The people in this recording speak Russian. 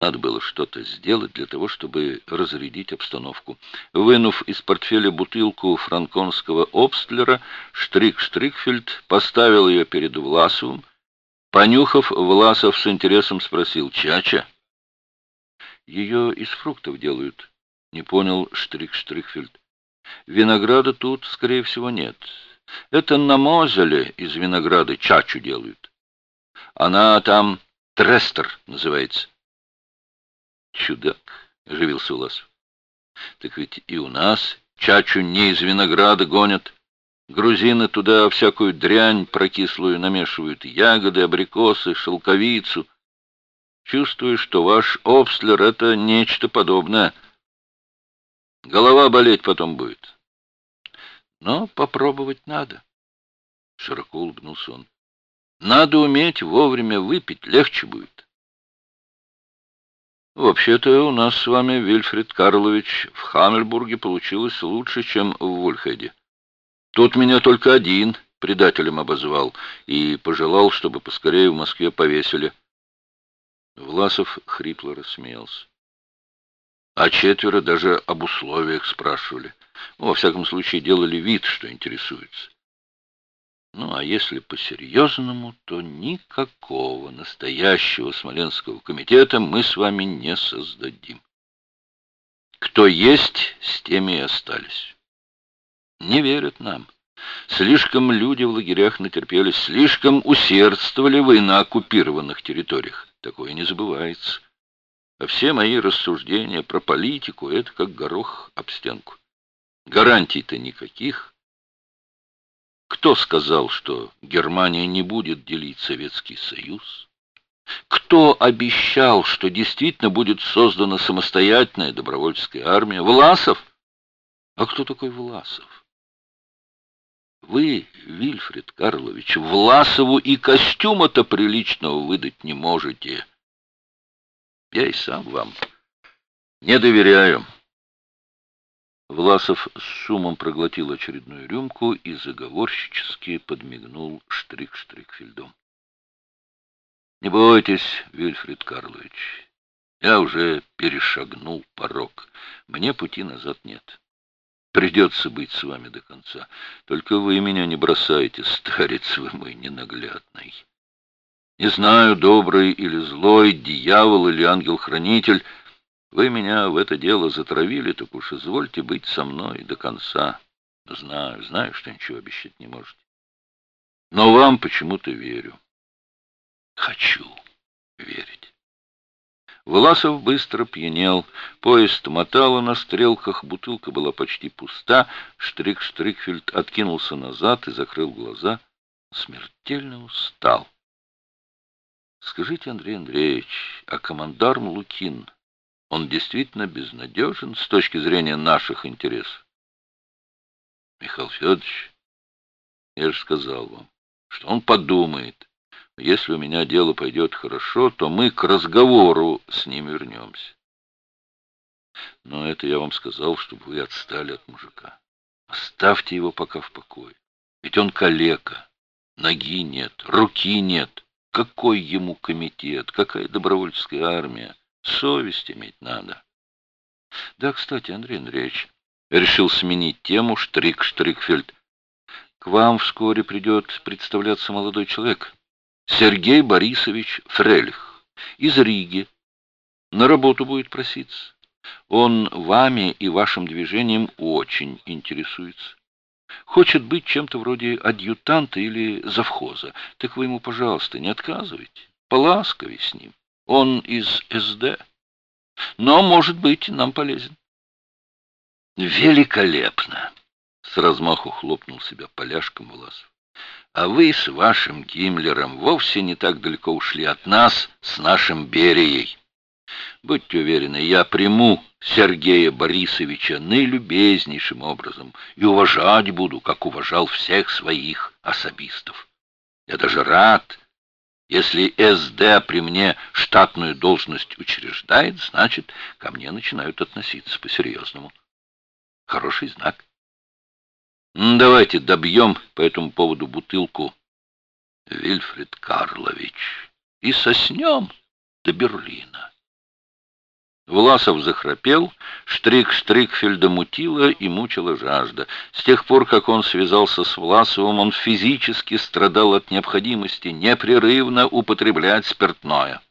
Надо было что-то сделать для того, чтобы разрядить обстановку. Вынув из портфеля бутылку франконского обстлера, Штрик Штрикфельд поставил ее перед Власовым. Понюхав, Власов с интересом спросил «Чача?» «Ее из фруктов делают», — не понял Штрик Штрикфельд. «Винограда тут, скорее всего, нет. Это на Мозеле из винограда чачу делают. Она там Трестер называется». Чудак, — оживился Уласов. Так ведь и у нас чачу не из винограда гонят. Грузины туда всякую дрянь прокислую намешивают, ягоды, абрикосы, шелковицу. Чувствую, что ваш обслер — это нечто подобное. Голова болеть потом будет. Но попробовать надо. Широко улыбнулся он. Надо уметь вовремя выпить, легче будет. Вообще-то у нас с вами, Вильфред Карлович, в Хаммельбурге получилось лучше, чем в Вольхеде. Тут меня только один предателем обозвал и пожелал, чтобы поскорее в Москве повесили. Власов хрипло рассмеялся. А четверо даже об условиях спрашивали. Во всяком случае, делали вид, что интересуются. Ну, а если по-серьезному, то никакого настоящего Смоленского комитета мы с вами не создадим. Кто есть, с теми и остались. Не верят нам. Слишком люди в лагерях натерпелись, слишком усердствовали вы на оккупированных территориях. Такое не забывается. А все мои рассуждения про политику — это как горох об стенку. Гарантий-то никаких. Кто сказал, что Германия не будет делить Советский Союз? Кто обещал, что действительно будет создана самостоятельная добровольческая армия? Власов? А кто такой Власов? Вы, Вильфред Карлович, Власову и костюма-то приличного выдать не можете. Я и сам вам не доверяю. Власов с шумом проглотил очередную рюмку и заговорщически подмигнул Штрик-Штрикфельдом. «Не бойтесь, Вильфрид Карлович, я уже перешагнул порог. Мне пути назад нет. Придется быть с вами до конца. Только вы меня не бросайте, старец вы мой ненаглядный. Не знаю, добрый или злой, дьявол или ангел-хранитель — вы меня в это дело затравили, так уж извольте быть со мной до конца. Знаю, знаю, что ничего обещать не можете. Но вам почему-то верю. Хочу верить. Власов быстро пьянел, поезд мотало на стрелках, бутылка была почти пуста, Штрик Штрикфельд откинулся назад и закрыл глаза. Смертельно устал. Скажите, Андрей Андреевич, а командарм Лукин он действительно безнадежен с точки зрения наших интересов. Михаил Федорович, я же сказал вам, что он подумает. Если у меня дело пойдет хорошо, то мы к разговору с ним вернемся. Но это я вам сказал, чтобы вы отстали от мужика. Оставьте его пока в покое. Ведь он калека. Ноги нет, руки нет. Какой ему комитет, какая добровольческая армия? Совесть иметь надо. Да, кстати, Андрей Андреевич, решил сменить тему Штрик Штрикфельд. К вам вскоре придет представляться молодой человек. Сергей Борисович Фрелих из Риги. На работу будет проситься. Он вами и вашим движением очень интересуется. Хочет быть чем-то вроде адъютанта или завхоза. Так вы ему, пожалуйста, не отказывайте. Поласковей с ним. Он из СД. Но, может быть, нам полезен. Великолепно! С размаху хлопнул себя поляшком Власов. А вы с вашим Гиммлером вовсе не так далеко ушли от нас с нашим Берией. Будьте уверены, я приму Сергея Борисовича наилюбезнейшим образом и уважать буду, как уважал всех своих особистов. Я даже рад, если СД при мне штатную должность учреждает, значит, ко мне начинают относиться по-серьезному. Хороший знак. Давайте добьем по этому поводу бутылку, Вильфред Карлович, и соснем до Берлина. Власов захрапел, Штрик Штрикфельда мутила и мучила жажда. С тех пор, как он связался с Власовым, он физически страдал от необходимости непрерывно употреблять спиртное.